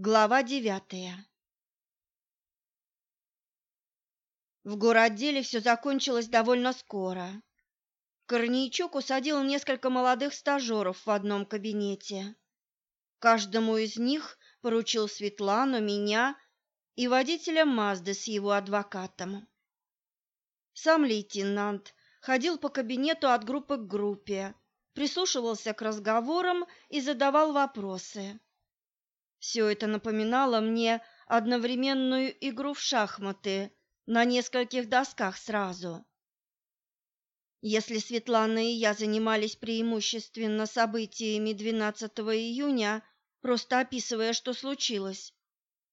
Глава девятая В городделе все закончилось довольно скоро. Корнейчук усадил несколько молодых стажеров в одном кабинете. Каждому из них поручил Светлану, меня и водителя Мазды с его адвокатом. Сам лейтенант ходил по кабинету от группы к группе, прислушивался к разговорам и задавал вопросы. Все это напоминало мне одновременную игру в шахматы на нескольких досках сразу. Если Светлана и я занимались преимущественно событиями 12 июня, просто описывая, что случилось,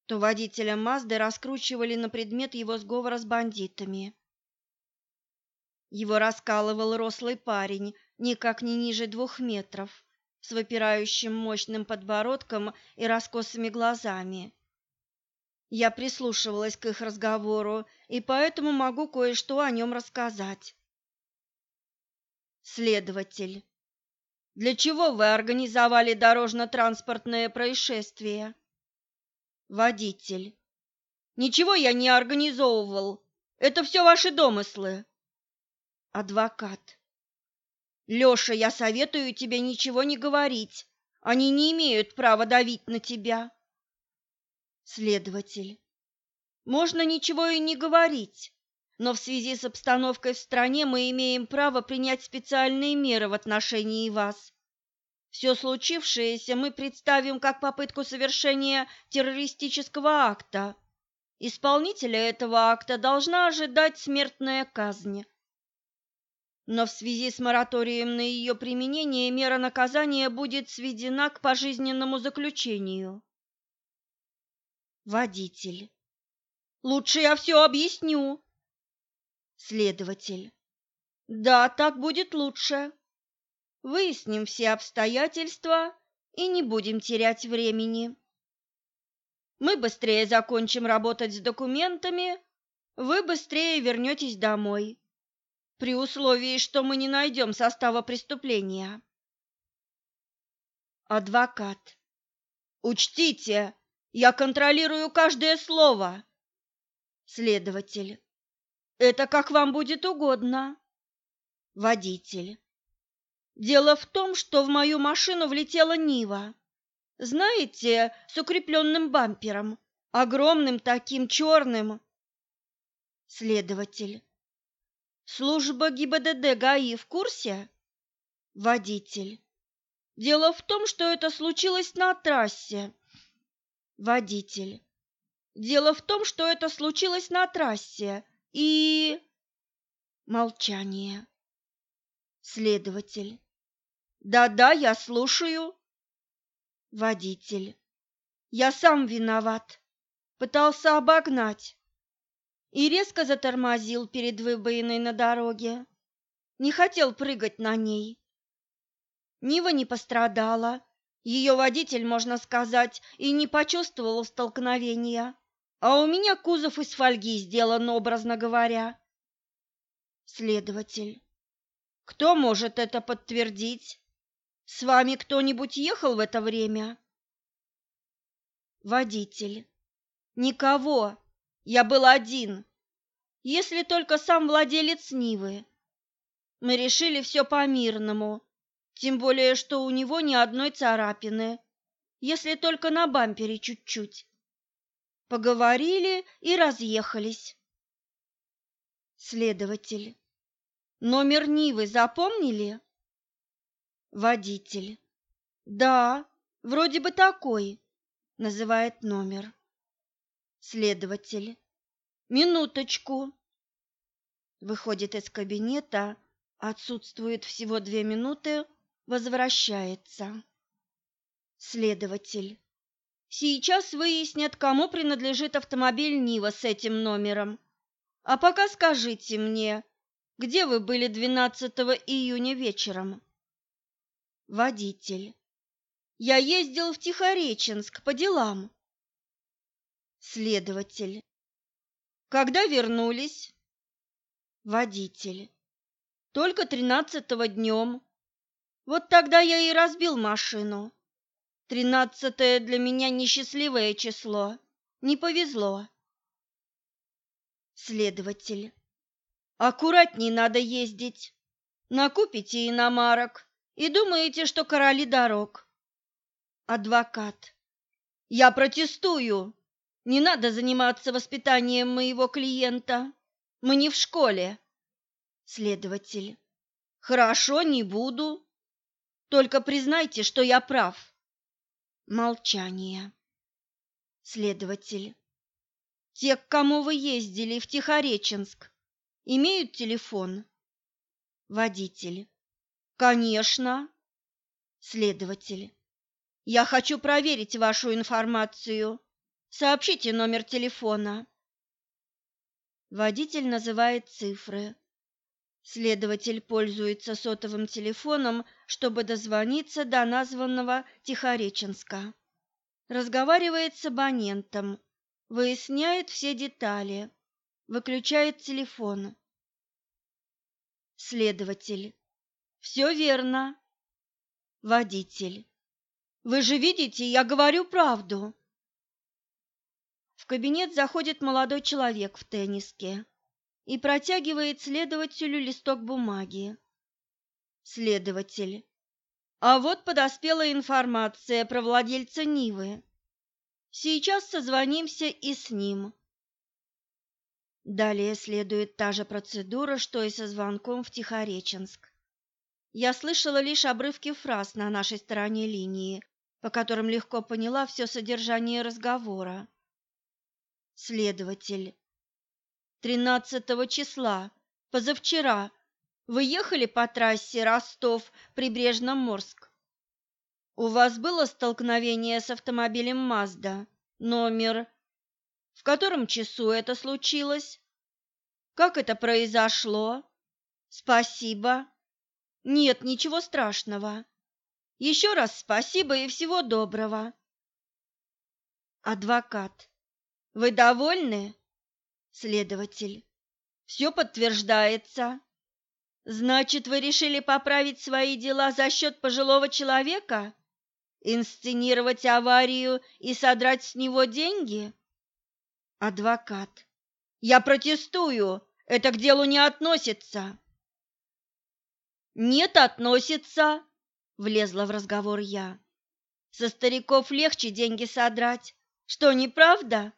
то водителя Мазды раскручивали на предмет его сговора с бандитами. Его раскалывал рослый парень, никак не ниже двух метров, с выпирающим мощным подбородком и раскосыми глазами. Я прислушивалась к их разговору и поэтому могу кое-что о нем рассказать. Следователь. Для чего вы организовали дорожно-транспортное происшествие? Водитель. Ничего я не организовывал. Это все ваши домыслы. Адвокат. Лёша, я советую тебе ничего не говорить. Они не имеют права давить на тебя. Следователь. Можно ничего и не говорить, но в связи с обстановкой в стране мы имеем право принять специальные меры в отношении вас. Все случившееся мы представим как попытку совершения террористического акта. Исполнителя этого акта должна ожидать смертная казнь но в связи с мораторием на ее применение мера наказания будет сведена к пожизненному заключению. Водитель. Лучше я все объясню. Следователь. Да, так будет лучше. Выясним все обстоятельства и не будем терять времени. Мы быстрее закончим работать с документами, вы быстрее вернетесь домой при условии, что мы не найдем состава преступления. Адвокат. Учтите, я контролирую каждое слово. Следователь. Это как вам будет угодно. Водитель. Дело в том, что в мою машину влетела Нива. Знаете, с укрепленным бампером, огромным таким черным. Следователь. Служба ГИБДД ГАИ в курсе? Водитель. Дело в том, что это случилось на трассе. Водитель. Дело в том, что это случилось на трассе. И... Молчание. Следователь. Да-да, я слушаю. Водитель. Я сам виноват. Пытался обогнать и резко затормозил перед выбоиной на дороге. Не хотел прыгать на ней. Нива не пострадала. Ее водитель, можно сказать, и не почувствовал столкновения. А у меня кузов из фольги сделан, образно говоря. Следователь. Кто может это подтвердить? С вами кто-нибудь ехал в это время? Водитель. Никого. Я был один, если только сам владелец Нивы. Мы решили все по-мирному, тем более, что у него ни одной царапины, если только на бампере чуть-чуть. Поговорили и разъехались. Следователь. Номер Нивы запомнили? Водитель. Да, вроде бы такой, называет номер. Следователь. Минуточку. Выходит из кабинета, отсутствует всего две минуты, возвращается. Следователь. Сейчас выяснят, кому принадлежит автомобиль Нива с этим номером. А пока скажите мне, где вы были 12 июня вечером? Водитель. Я ездил в Тихореченск по делам. Следователь. Когда вернулись? Водитель. Только тринадцатого днем. Вот тогда я и разбил машину. Тринадцатое для меня несчастливое число. Не повезло. Следователь. Аккуратней надо ездить. Накупите иномарок и думаете, что короли дорог. Адвокат. Я протестую. Не надо заниматься воспитанием моего клиента. Мы не в школе. Следователь. Хорошо, не буду. Только признайте, что я прав. Молчание. Следователь. Те, к кому вы ездили в Тихореченск, имеют телефон? Водитель. Конечно. Следователь. Я хочу проверить вашу информацию. Сообщите номер телефона. Водитель называет цифры. Следователь пользуется сотовым телефоном, чтобы дозвониться до названного Тихореченска. Разговаривает с абонентом, выясняет все детали, выключает телефон. Следователь. Все верно. Водитель. Вы же видите, я говорю правду. В кабинет заходит молодой человек в тенниске и протягивает следователю листок бумаги. Следователь. А вот подоспела информация про владельца Нивы. Сейчас созвонимся и с ним. Далее следует та же процедура, что и со звонком в Тихореченск. Я слышала лишь обрывки фраз на нашей стороне линии, по которым легко поняла все содержание разговора. Следователь. 13 числа, позавчера, вы ехали по трассе Ростов-Прибрежно-Морск. У вас было столкновение с автомобилем Мазда, номер... В котором часу это случилось? Как это произошло? Спасибо. Нет, ничего страшного. Еще раз спасибо и всего доброго. Адвокат. Вы довольны? Следователь. Все подтверждается. Значит, вы решили поправить свои дела за счет пожилого человека? Инсценировать аварию и содрать с него деньги? Адвокат. Я протестую. Это к делу не относится. Нет, относится, влезла в разговор я. Со стариков легче деньги содрать. Что, неправда?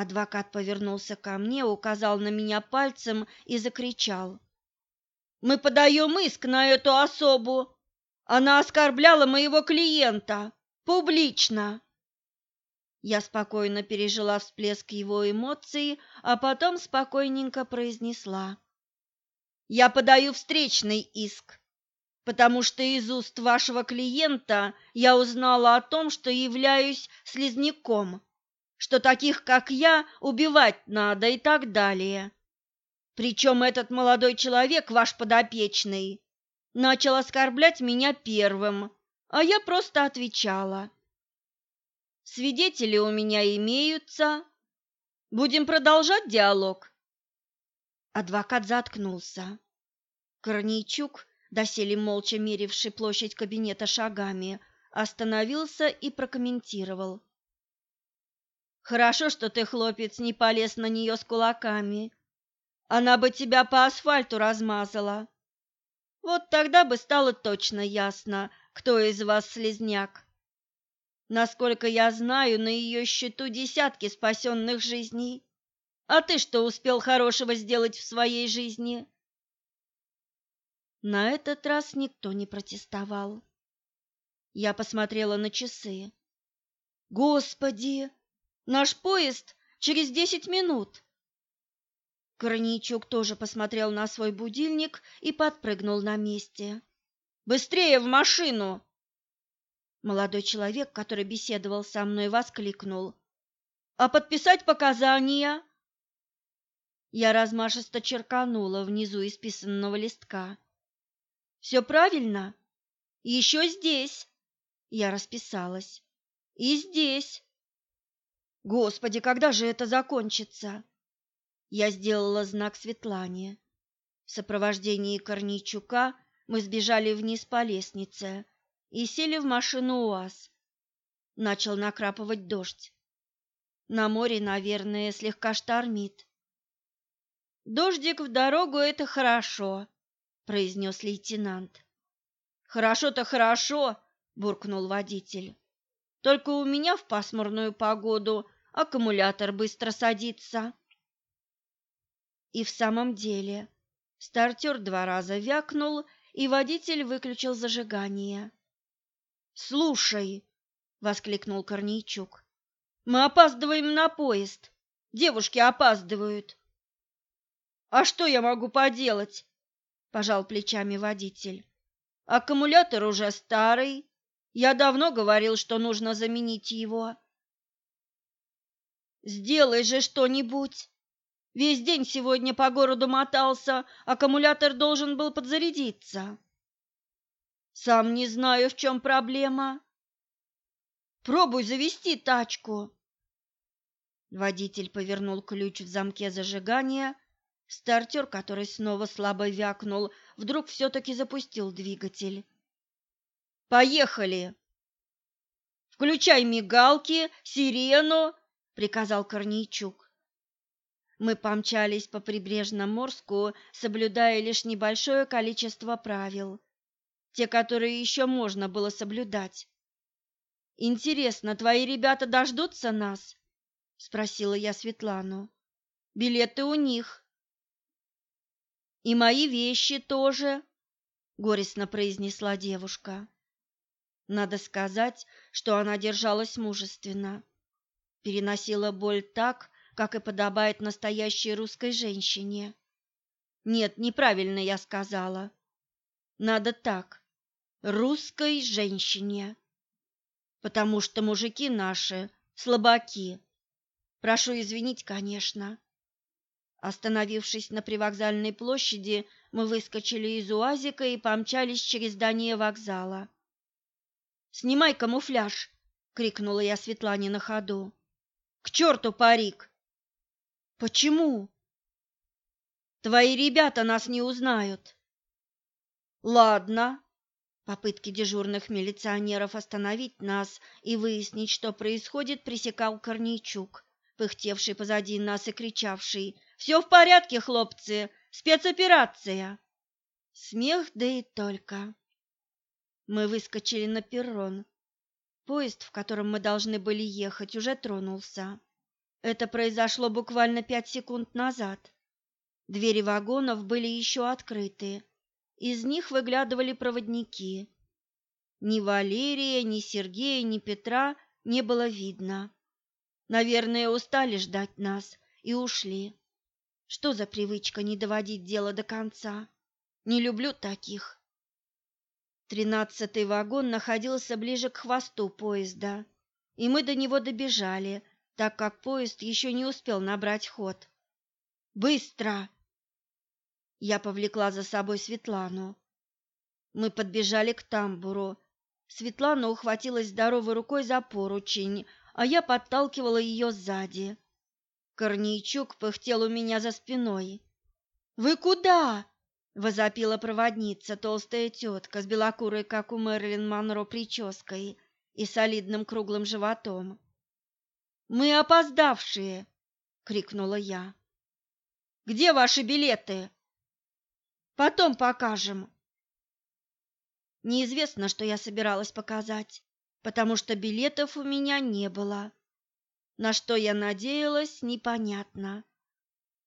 Адвокат повернулся ко мне, указал на меня пальцем и закричал. «Мы подаем иск на эту особу! Она оскорбляла моего клиента! Публично!» Я спокойно пережила всплеск его эмоций, а потом спокойненько произнесла. «Я подаю встречный иск, потому что из уст вашего клиента я узнала о том, что являюсь слизняком» что таких, как я, убивать надо и так далее. Причем этот молодой человек, ваш подопечный, начал оскорблять меня первым, а я просто отвечала. Свидетели у меня имеются. Будем продолжать диалог. Адвокат заткнулся. Корнейчук, доселе молча меривший площадь кабинета шагами, остановился и прокомментировал. Хорошо, что ты, хлопец, не полез на нее с кулаками. Она бы тебя по асфальту размазала. Вот тогда бы стало точно ясно, кто из вас слезняк. Насколько я знаю, на ее счету десятки спасенных жизней. А ты что успел хорошего сделать в своей жизни? На этот раз никто не протестовал. Я посмотрела на часы. Господи, Наш поезд через десять минут. Корнейчук тоже посмотрел на свой будильник и подпрыгнул на месте. Быстрее в машину! Молодой человек, который беседовал со мной, воскликнул: "А подписать показания?" Я размашисто черканула внизу исписанного листка. «Все правильно? Еще здесь!» Я расписалась. «И здесь!» Господи, когда же это закончится? Я сделала знак Светлане. В сопровождении Корнейчука мы сбежали вниз по лестнице и сели в машину УАЗ. Начал накрапывать дождь. На море, наверное, слегка штормит. Дождик в дорогу это хорошо, произнес лейтенант. Хорошо-то хорошо, буркнул водитель. Только у меня в пасмурную погоду аккумулятор быстро садится. И в самом деле, стартер два раза вякнул, и водитель выключил зажигание. "Слушай", воскликнул Корнейчук. Мы опаздываем на поезд. Девушки опаздывают. А что я могу поделать? пожал плечами водитель. Аккумулятор уже старый. Я давно говорил, что нужно заменить его. Сделай же что-нибудь. Весь день сегодня по городу мотался, аккумулятор должен был подзарядиться. Сам не знаю, в чем проблема. Пробуй завести тачку. Водитель повернул ключ в замке зажигания. Стартер, который снова слабо вякнул, вдруг все-таки запустил двигатель. «Поехали!» «Включай мигалки, сирену!» — приказал Корнейчук. Мы помчались по прибрежному Морску, соблюдая лишь небольшое количество правил, те, которые еще можно было соблюдать. «Интересно, твои ребята дождутся нас?» спросила я Светлану. Билеты у них. И мои вещи тоже, горестно произнесла девушка. Надо сказать, что она держалась мужественно. Переносила боль так, как и подобает настоящей русской женщине. Нет, неправильно я сказала. Надо так. Русской женщине. Потому что мужики наши слабаки. Прошу извинить, конечно. Остановившись на привокзальной площади, мы выскочили из УАЗика и помчались через здание вокзала. «Снимай камуфляж!» — крикнула я Светлане на ходу. «К черту парик!» «Почему?» «Твои ребята нас не узнают». «Ладно». Попытки дежурных милиционеров остановить нас и выяснить, что происходит, пресекал Корнейчук пыхтевший позади нас и кричавший «Все в порядке, хлопцы! Спецоперация!» Смех, да и только. Мы выскочили на перрон. Поезд, в котором мы должны были ехать, уже тронулся. Это произошло буквально пять секунд назад. Двери вагонов были еще открыты. Из них выглядывали проводники. Ни Валерия, ни Сергея, ни Петра не было видно. Наверное, устали ждать нас и ушли. Что за привычка не доводить дело до конца? Не люблю таких. Тринадцатый вагон находился ближе к хвосту поезда, и мы до него добежали, так как поезд еще не успел набрать ход. Быстро! Я повлекла за собой Светлану. Мы подбежали к тамбуру. Светлана ухватилась здоровой рукой за поручень, а я подталкивала ее сзади. Корнейчук пыхтел у меня за спиной. «Вы куда?» — возопила проводница, толстая тетка с белокурой, как у Мэрилин Монро, прической и солидным круглым животом. «Мы опоздавшие!» — крикнула я. «Где ваши билеты?» «Потом покажем». Неизвестно, что я собиралась показать потому что билетов у меня не было. На что я надеялась, непонятно.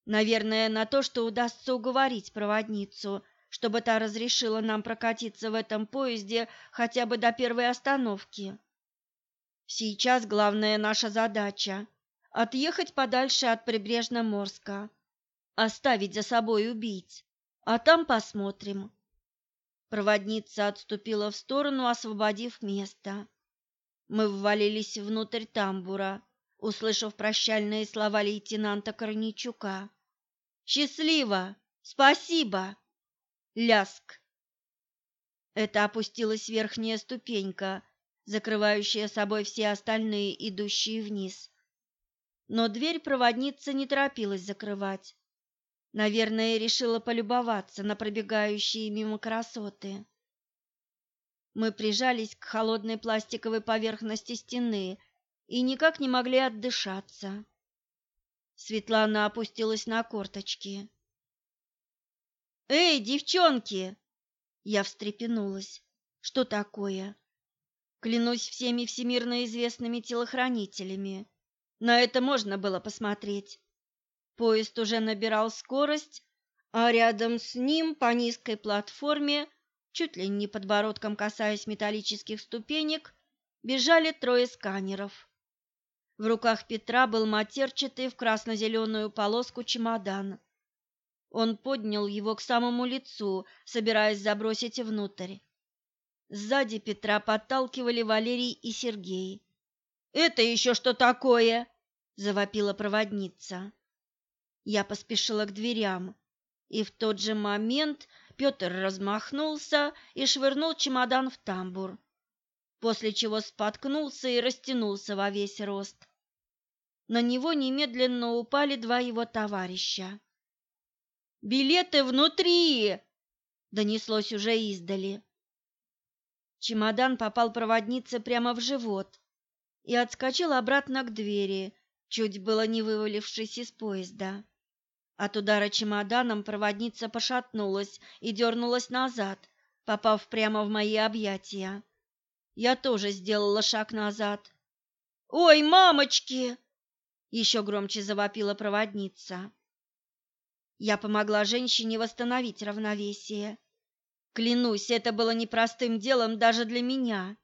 Наверное, на то, что удастся уговорить проводницу, чтобы та разрешила нам прокатиться в этом поезде хотя бы до первой остановки. Сейчас главная наша задача — отъехать подальше от Прибрежно-Морска, оставить за собой убийц, а там посмотрим. Проводница отступила в сторону, освободив место. Мы ввалились внутрь тамбура, услышав прощальные слова лейтенанта Корничука. «Счастливо! Спасибо!» Ляск. Это опустилась верхняя ступенька, закрывающая собой все остальные, идущие вниз. Но дверь проводница не торопилась закрывать. Наверное, решила полюбоваться на пробегающие мимо красоты. Мы прижались к холодной пластиковой поверхности стены и никак не могли отдышаться. Светлана опустилась на корточки. «Эй, девчонки!» Я встрепенулась. «Что такое?» Клянусь всеми всемирно известными телохранителями. На это можно было посмотреть. Поезд уже набирал скорость, а рядом с ним по низкой платформе, чуть ли не подбородком касаясь металлических ступенек, бежали трое сканеров. В руках Петра был матерчатый в красно-зеленую полоску чемодан. Он поднял его к самому лицу, собираясь забросить внутрь. Сзади Петра подталкивали Валерий и Сергей. «Это еще что такое?» – завопила проводница. Я поспешила к дверям, и в тот же момент Петр размахнулся и швырнул чемодан в тамбур, после чего споткнулся и растянулся во весь рост на него немедленно упали два его товарища. «Билеты внутри!» — донеслось уже издали. Чемодан попал проводнице прямо в живот и отскочил обратно к двери, чуть было не вывалившись из поезда. От удара чемоданом проводница пошатнулась и дернулась назад, попав прямо в мои объятия. Я тоже сделала шаг назад. «Ой, мамочки!» Еще громче завопила проводница. Я помогла женщине восстановить равновесие. Клянусь, это было непростым делом даже для меня.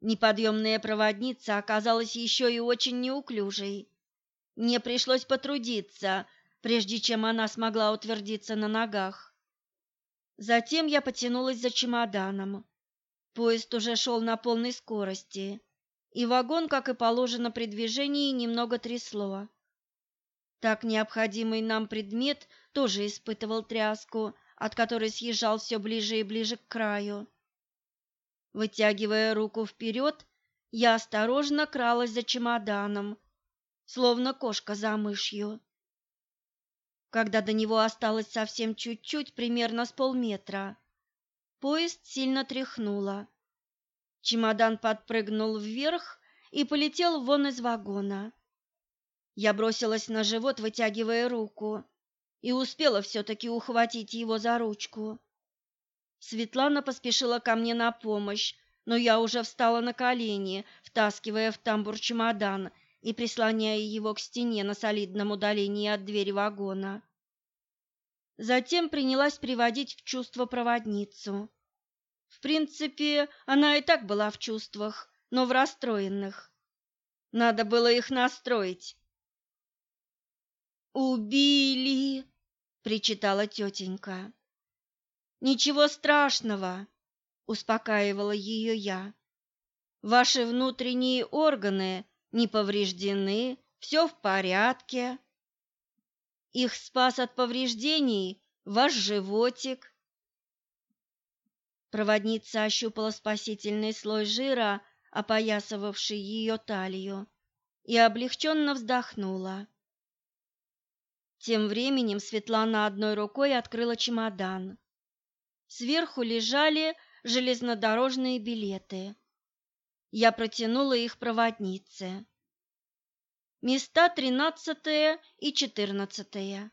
Неподъемная проводница оказалась еще и очень неуклюжей. Мне пришлось потрудиться, прежде чем она смогла утвердиться на ногах. Затем я потянулась за чемоданом. Поезд уже шел на полной скорости и вагон, как и положено при движении, немного трясло. Так необходимый нам предмет тоже испытывал тряску, от которой съезжал все ближе и ближе к краю. Вытягивая руку вперед, я осторожно кралась за чемоданом, словно кошка за мышью. Когда до него осталось совсем чуть-чуть, примерно с полметра, поезд сильно тряхнуло. Чемодан подпрыгнул вверх и полетел вон из вагона. Я бросилась на живот, вытягивая руку, и успела все-таки ухватить его за ручку. Светлана поспешила ко мне на помощь, но я уже встала на колени, втаскивая в тамбур чемодан и прислоняя его к стене на солидном удалении от двери вагона. Затем принялась приводить в чувство проводницу. В принципе, она и так была в чувствах, но в расстроенных. Надо было их настроить. «Убили!» — причитала тетенька. «Ничего страшного!» — успокаивала ее я. «Ваши внутренние органы не повреждены, все в порядке. Их спас от повреждений ваш животик, Проводница ощупала спасительный слой жира, опоясывавший ее талию, и облегченно вздохнула. Тем временем Светлана одной рукой открыла чемодан. Сверху лежали железнодорожные билеты. Я протянула их проводнице. Места тринадцатое и четырнадцатое.